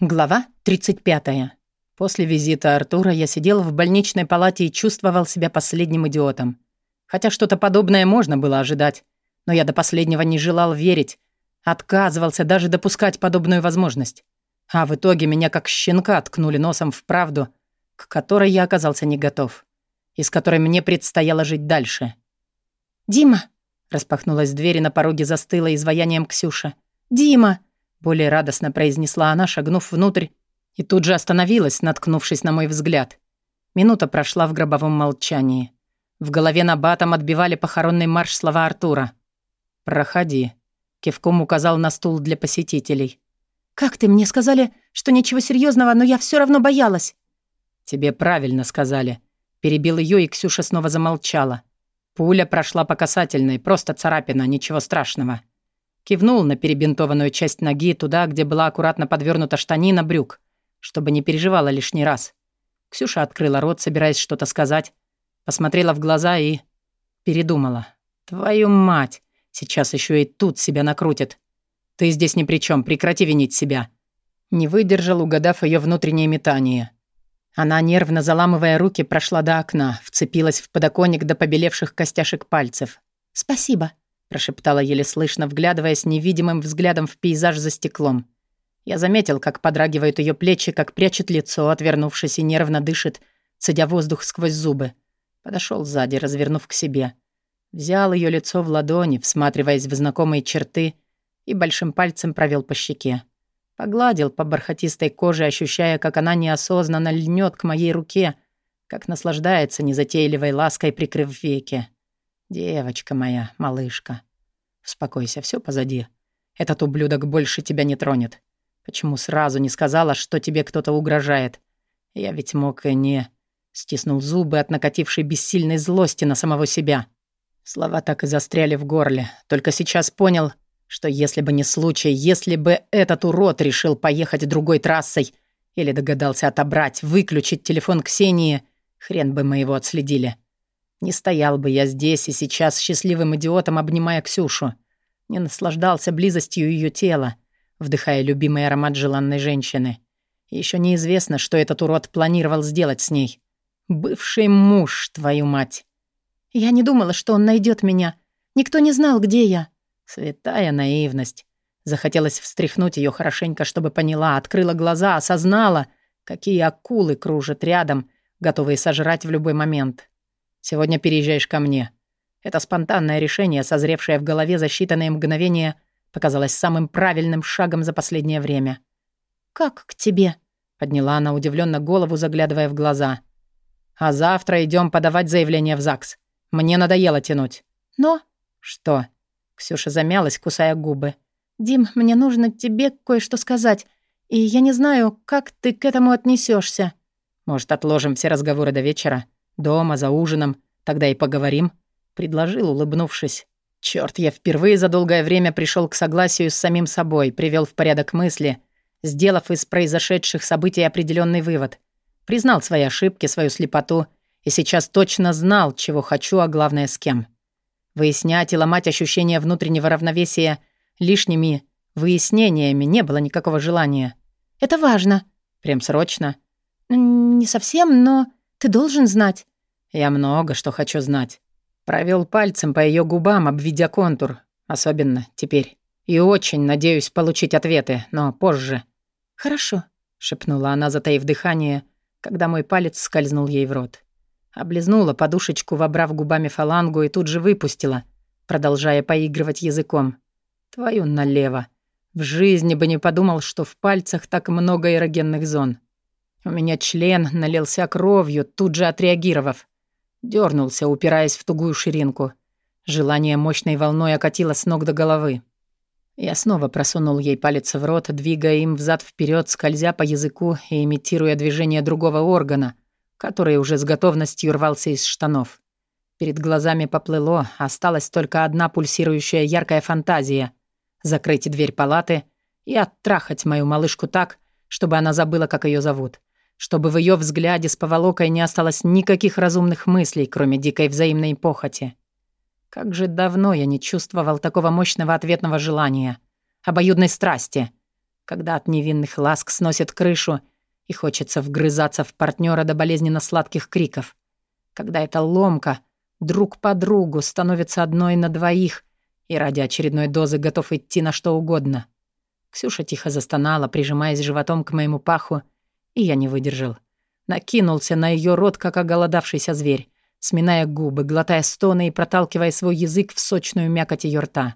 Глава 35. После визита Артура я сидел в больничной палате и чувствовал себя последним идиотом. Хотя что-то подобное можно было ожидать. Но я до последнего не желал верить. Отказывался даже допускать подобную возможность. А в итоге меня как щенка ткнули носом в правду, к которой я оказался не готов. И с которой мне предстояло жить дальше. «Дима!» — распахнулась дверь и на пороге застыла изваянием Ксюша. «Дима!» Более радостно произнесла она, шагнув внутрь, и тут же остановилась, наткнувшись на мой взгляд. Минута прошла в гробовом молчании. В голове на батом отбивали похоронный марш слова Артура. «Проходи», — кивком указал на стул для посетителей. «Как ты? Мне сказали, что ничего серьезного, но я все равно боялась». «Тебе правильно сказали», — перебил ее, и Ксюша снова замолчала. Пуля прошла по касательной, просто царапина, ничего страшного. Кивнул на перебинтованную часть ноги туда, где была аккуратно подвернута штанина брюк, чтобы не переживала лишний раз. Ксюша открыла рот, собираясь что-то сказать, посмотрела в глаза и... передумала. «Твою мать! Сейчас еще и тут себя накрутит. Ты здесь ни при чем, прекрати винить себя». Не выдержал, угадав ее внутреннее метание. Она, нервно заламывая руки, прошла до окна, вцепилась в подоконник до побелевших костяшек пальцев. «Спасибо», прошептала еле слышно, вглядываясь невидимым взглядом в пейзаж за стеклом. Я заметил, как подрагивают ее плечи, как прячет лицо, отвернувшись и нервно дышит, цедя воздух сквозь зубы. Подошел сзади, развернув к себе. Взял ее лицо в ладони, всматриваясь в знакомые черты, и большим пальцем провел по щеке. Погладил по бархатистой коже, ощущая, как она неосознанно льнет к моей руке, как наслаждается незатейливой лаской, прикрыв веки. «Девочка моя, малышка, успокойся, все позади. Этот ублюдок больше тебя не тронет. Почему сразу не сказала, что тебе кто-то угрожает? Я ведь мог и не...» Стиснул зубы от накатившей бессильной злости на самого себя. Слова так и застряли в горле. Только сейчас понял, что если бы не случай, если бы этот урод решил поехать другой трассой или догадался отобрать, выключить телефон Ксении, хрен бы мы его отследили. Не стоял бы я здесь и сейчас счастливым идиотом, обнимая Ксюшу. Не наслаждался близостью ее тела, вдыхая любимый аромат желанной женщины. Еще неизвестно, что этот урод планировал сделать с ней. Бывший муж, твою мать. Я не думала, что он найдет меня. Никто не знал, где я. Святая наивность. Захотелось встряхнуть ее хорошенько, чтобы поняла, открыла глаза, осознала, какие акулы кружат рядом, готовые сожрать в любой момент. Сегодня переезжаешь ко мне». Это спонтанное решение, созревшее в голове за считанные мгновения, показалось самым правильным шагом за последнее время. «Как к тебе?» — подняла она удивленно голову, заглядывая в глаза. «А завтра идем подавать заявление в ЗАГС. Мне надоело тянуть». «Но...» «Что?» Ксюша замялась, кусая губы. «Дим, мне нужно тебе кое-что сказать, и я не знаю, как ты к этому отнесешься. «Может, отложим все разговоры до вечера?» Дома, за ужином. Тогда и поговорим», — предложил, улыбнувшись. Черт, я впервые за долгое время пришел к согласию с самим собой, привел в порядок мысли, сделав из произошедших событий определенный вывод. Признал свои ошибки, свою слепоту и сейчас точно знал, чего хочу, а главное, с кем. Выяснять и ломать ощущение внутреннего равновесия лишними выяснениями не было никакого желания. «Это важно». «Прям срочно?» «Не совсем, но ты должен знать». «Я много что хочу знать». Провел пальцем по ее губам, обведя контур. Особенно теперь. И очень надеюсь получить ответы, но позже. «Хорошо», — шепнула она, затаив дыхание, когда мой палец скользнул ей в рот. Облизнула подушечку, вобрав губами фалангу, и тут же выпустила, продолжая поигрывать языком. «Твою налево. В жизни бы не подумал, что в пальцах так много эрогенных зон. У меня член налился кровью, тут же отреагировав. Дёрнулся, упираясь в тугую ширинку. Желание мощной волной окатило с ног до головы. Я снова просунул ей палец в рот, двигая им взад вперед, скользя по языку и имитируя движение другого органа, который уже с готовностью рвался из штанов. Перед глазами поплыло, осталась только одна пульсирующая яркая фантазия — закрыть дверь палаты и оттрахать мою малышку так, чтобы она забыла, как ее зовут чтобы в ее взгляде с поволокой не осталось никаких разумных мыслей, кроме дикой взаимной похоти. Как же давно я не чувствовал такого мощного ответного желания, обоюдной страсти. когда от невинных ласк сносит крышу и хочется вгрызаться в партнера до болезненно сладких криков. Когда эта ломка друг по другу становится одной на двоих и ради очередной дозы готов идти на что угодно. Ксюша тихо застонала, прижимаясь животом к моему паху, и я не выдержал. Накинулся на ее рот, как оголодавшийся зверь, сминая губы, глотая стоны и проталкивая свой язык в сочную мякоть ее рта.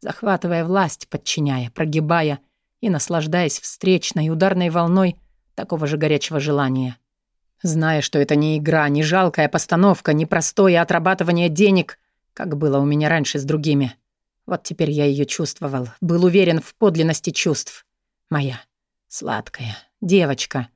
Захватывая власть, подчиняя, прогибая и наслаждаясь встречной ударной волной такого же горячего желания. Зная, что это не игра, не жалкая постановка, не простое отрабатывание денег, как было у меня раньше с другими. Вот теперь я ее чувствовал, был уверен в подлинности чувств. Моя сладкая девочка.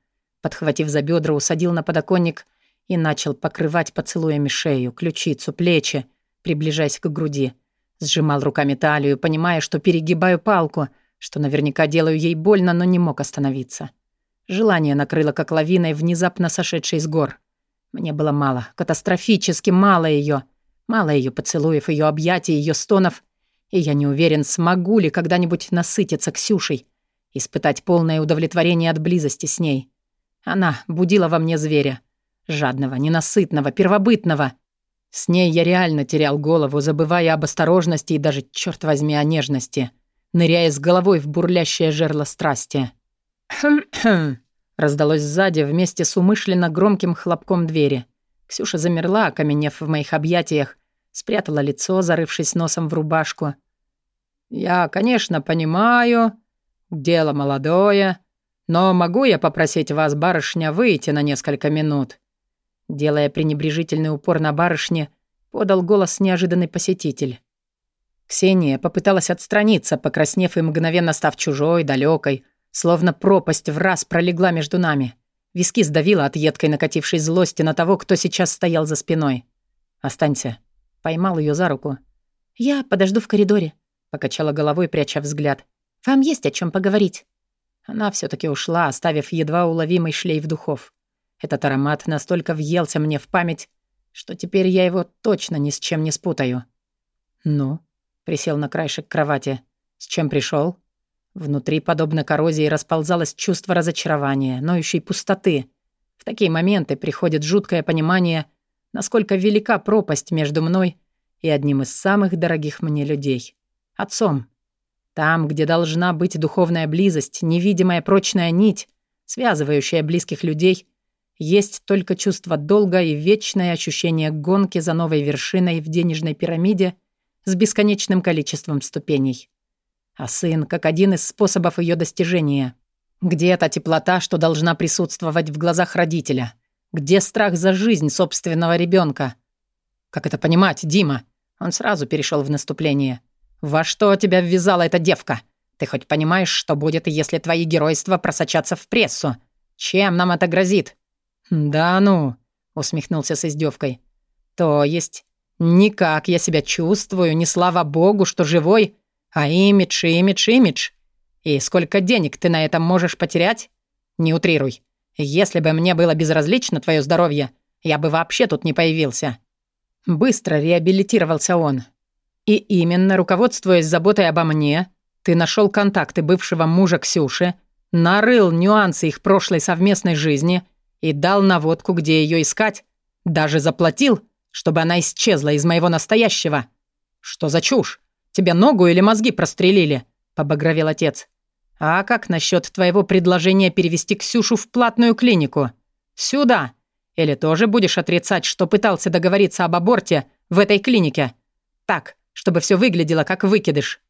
Подхватив за бедра, усадил на подоконник и начал покрывать поцелуями шею, ключицу, плечи, приближаясь к груди. Сжимал руками талию, понимая, что перегибаю палку, что наверняка делаю ей больно, но не мог остановиться. Желание накрыло как лавиной, внезапно сошедшей с гор. Мне было мало, катастрофически мало ее, Мало ее поцелуев, ее объятий, ее стонов. И я не уверен, смогу ли когда-нибудь насытиться Ксюшей, испытать полное удовлетворение от близости с ней. Она будила во мне зверя. Жадного, ненасытного, первобытного. С ней я реально терял голову, забывая об осторожности и даже, черт возьми, о нежности, ныряя с головой в бурлящее жерло страсти. «Хм-хм», раздалось сзади вместе с умышленно громким хлопком двери. Ксюша замерла, окаменев в моих объятиях, спрятала лицо, зарывшись носом в рубашку. «Я, конечно, понимаю, дело молодое, но могу я попросить вас, барышня, выйти на несколько минут?» Делая пренебрежительный упор на барышне, подал голос неожиданный посетитель. Ксения попыталась отстраниться, покраснев и мгновенно став чужой, далекой, словно пропасть в раз пролегла между нами. Виски сдавило от едкой накатившей злости на того, кто сейчас стоял за спиной. «Останься». Поймал ее за руку. «Я подожду в коридоре», — покачала головой, пряча взгляд. «Вам есть о чем поговорить». Она все таки ушла, оставив едва уловимый шлейф духов. Этот аромат настолько въелся мне в память, что теперь я его точно ни с чем не спутаю. «Ну?» — присел на краешек кровати. «С чем пришел? Внутри, подобно коррозии, расползалось чувство разочарования, ноющей пустоты. В такие моменты приходит жуткое понимание, насколько велика пропасть между мной и одним из самых дорогих мне людей — отцом. Там, где должна быть духовная близость, невидимая прочная нить, связывающая близких людей, есть только чувство долга и вечное ощущение гонки за новой вершиной в денежной пирамиде с бесконечным количеством ступеней. А сын как один из способов ее достижения. Где та теплота, что должна присутствовать в глазах родителя? Где страх за жизнь собственного ребенка? Как это понимать, Дима? Он сразу перешел в наступление. Во что тебя ввязала эта девка? Ты хоть понимаешь, что будет, если твои геройства просочатся в прессу? Чем нам это грозит? Да ну, усмехнулся с издевкой. То есть, никак я себя чувствую, не слава богу, что живой, а имидж, имидж, имидж. И сколько денег ты на этом можешь потерять? Не утрируй. Если бы мне было безразлично твое здоровье, я бы вообще тут не появился. Быстро реабилитировался он. И именно руководствуясь заботой обо мне, ты нашел контакты бывшего мужа Ксюши, нарыл нюансы их прошлой совместной жизни и дал наводку, где ее искать, даже заплатил, чтобы она исчезла из моего настоящего. Что за чушь? Тебе ногу или мозги прострелили?» — побагровел отец. «А как насчет твоего предложения перевести Ксюшу в платную клинику? Сюда! Или тоже будешь отрицать, что пытался договориться об аборте в этой клинике? Так, чтобы все выглядело как выкидыш».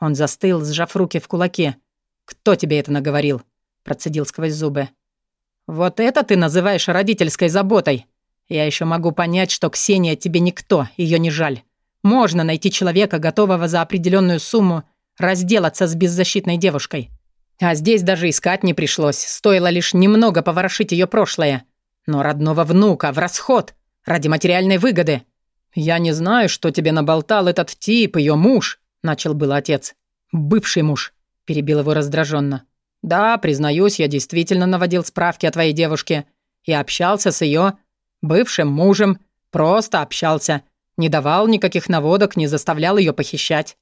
Он застыл, сжав руки в кулаки. «Кто тебе это наговорил?» — процедил сквозь зубы. «Вот это ты называешь родительской заботой. Я еще могу понять, что Ксения тебе никто, ее не жаль. Можно найти человека, готового за определенную сумму разделаться с беззащитной девушкой. А здесь даже искать не пришлось, стоило лишь немного поворошить ее прошлое. Но родного внука в расход ради материальной выгоды. «Я не знаю, что тебе наболтал этот тип, ее муж», — начал был отец. «Бывший муж», — перебил его раздраженно. «Да, признаюсь, я действительно наводил справки о твоей девушке и общался с ее бывшим мужем, просто общался, не давал никаких наводок, не заставлял ее похищать.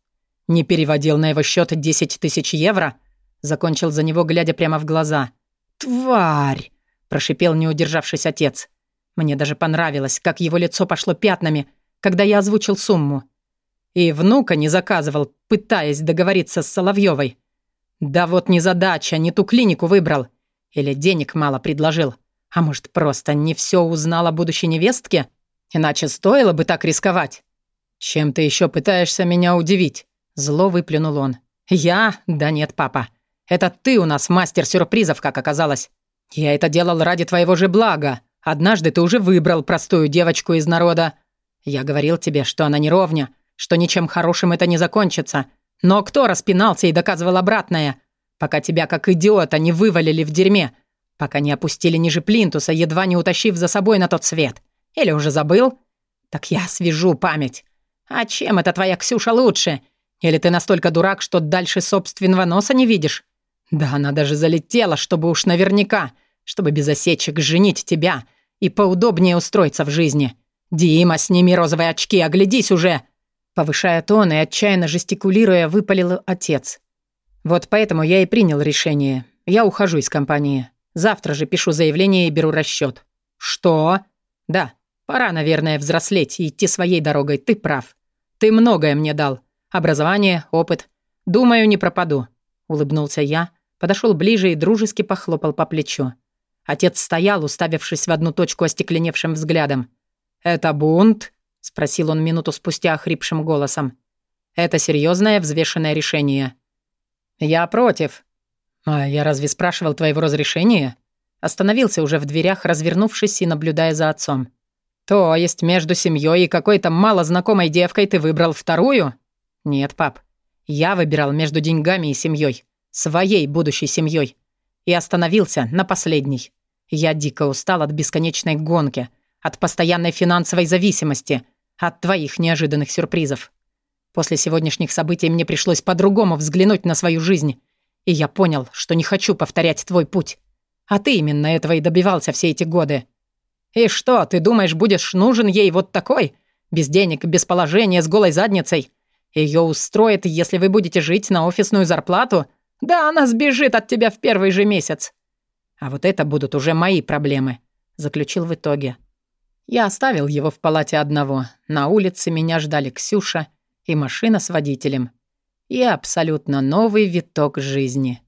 Не переводил на его счет 10 тысяч евро. Закончил за него, глядя прямо в глаза. «Тварь!» – прошипел, не удержавшись отец. Мне даже понравилось, как его лицо пошло пятнами, когда я озвучил сумму. И внука не заказывал, пытаясь договориться с Соловьевой. Да вот не задача, не ту клинику выбрал. Или денег мало предложил. А может, просто не все узнал о будущей невестке? Иначе стоило бы так рисковать. «Чем ты еще пытаешься меня удивить?» Зло выплюнул он. «Я? Да нет, папа. Это ты у нас мастер сюрпризов, как оказалось. Я это делал ради твоего же блага. Однажды ты уже выбрал простую девочку из народа. Я говорил тебе, что она не ровня, что ничем хорошим это не закончится. Но кто распинался и доказывал обратное? Пока тебя как идиота не вывалили в дерьме, пока не опустили ниже плинтуса, едва не утащив за собой на тот свет. Или уже забыл? Так я свяжу память. А чем это твоя Ксюша лучше? Или ты настолько дурак, что дальше собственного носа не видишь? Да она даже залетела, чтобы уж наверняка, чтобы без осечек женить тебя и поудобнее устроиться в жизни. Дима, сними розовые очки, оглядись уже!» Повышая тон и отчаянно жестикулируя, выпалил отец. «Вот поэтому я и принял решение. Я ухожу из компании. Завтра же пишу заявление и беру расчет. «Что?» «Да, пора, наверное, взрослеть и идти своей дорогой, ты прав. Ты многое мне дал. Образование, опыт. Думаю, не пропаду», — улыбнулся я, подошел ближе и дружески похлопал по плечу. Отец стоял, уставившись в одну точку остекленевшим взглядом. «Это бунт?» — спросил он минуту спустя охрипшим голосом. «Это серьезное взвешенное решение». «Я против». «А я разве спрашивал твоего разрешения?» Остановился уже в дверях, развернувшись и наблюдая за отцом. «То есть между семьей и какой-то малознакомой девкой ты выбрал вторую?» «Нет, пап. Я выбирал между деньгами и семьей своей будущей семьей, и остановился на последней. Я дико устал от бесконечной гонки, от постоянной финансовой зависимости, от твоих неожиданных сюрпризов. После сегодняшних событий мне пришлось по-другому взглянуть на свою жизнь, и я понял, что не хочу повторять твой путь. А ты именно этого и добивался все эти годы. И что, ты думаешь, будешь нужен ей вот такой? Без денег, без положения, с голой задницей? Ее устроит, если вы будете жить на офисную зарплату — да она сбежит от тебя в первый же месяц. А вот это будут уже мои проблемы, заключил в итоге. Я оставил его в палате одного. На улице меня ждали Ксюша и машина с водителем. И абсолютно новый виток жизни.